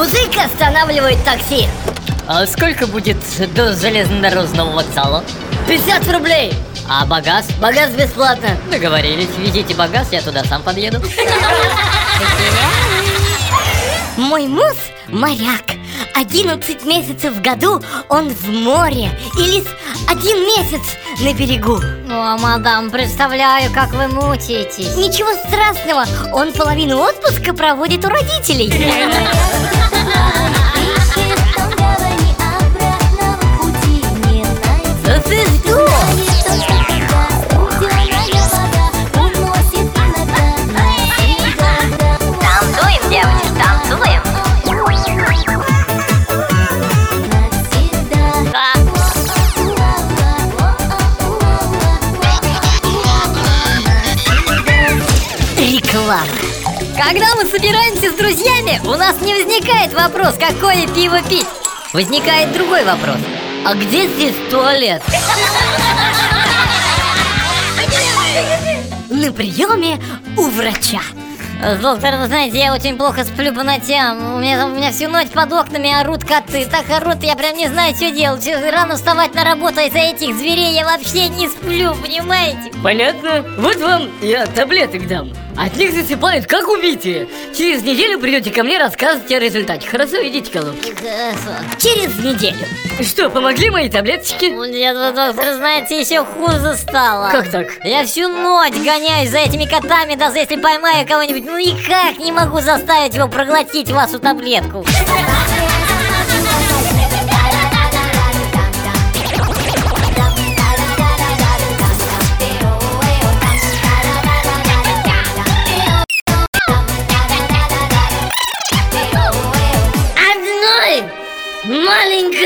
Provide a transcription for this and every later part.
останавливает такси. А сколько будет до железнодорожного вокзала? 50 рублей. А багаж? Багаж бесплатно. Договорились, везите багаж, я туда сам подъеду. Мой муж – моряк. 11 месяцев в году он в море и лишь один месяц на берегу. О, мадам, представляю, как вы мучаетесь. Ничего страшного, он половину отпуска проводит у родителей. Реклама. Когда мы собираемся с друзьями, у нас не возникает вопрос, какое пиво пить. Возникает другой вопрос. А где здесь туалет? На приеме у врача. Доктор, вы знаете, я очень плохо сплю по ночам. У меня, у меня всю ночь под окнами орут коты. Так орут, я прям не знаю, что делать. Рано вставать на работу, а из-за этих зверей я вообще не сплю, понимаете? Понятно. Вот вам я таблеток дам. От них засыпают, как убитые. Через неделю придете ко мне рассказывать о результате. Хорошо, идите, колонки. Через неделю. Что, помогли мои таблеточки? Нет, вы, доктор, знаете, еще хуже стало. Как так? Я всю ночь гоняюсь за этими котами, даже если поймаю кого-нибудь, ну никак не могу заставить его проглотить вашу таблетку.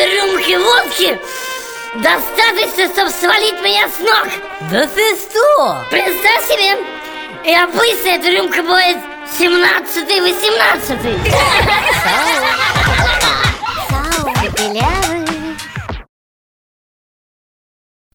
Рюмки водки достаточно, чтобы свалить меня с ног. Да ты что? Представь себе, и обычно эта рюмка будет 17-18. Капелляры.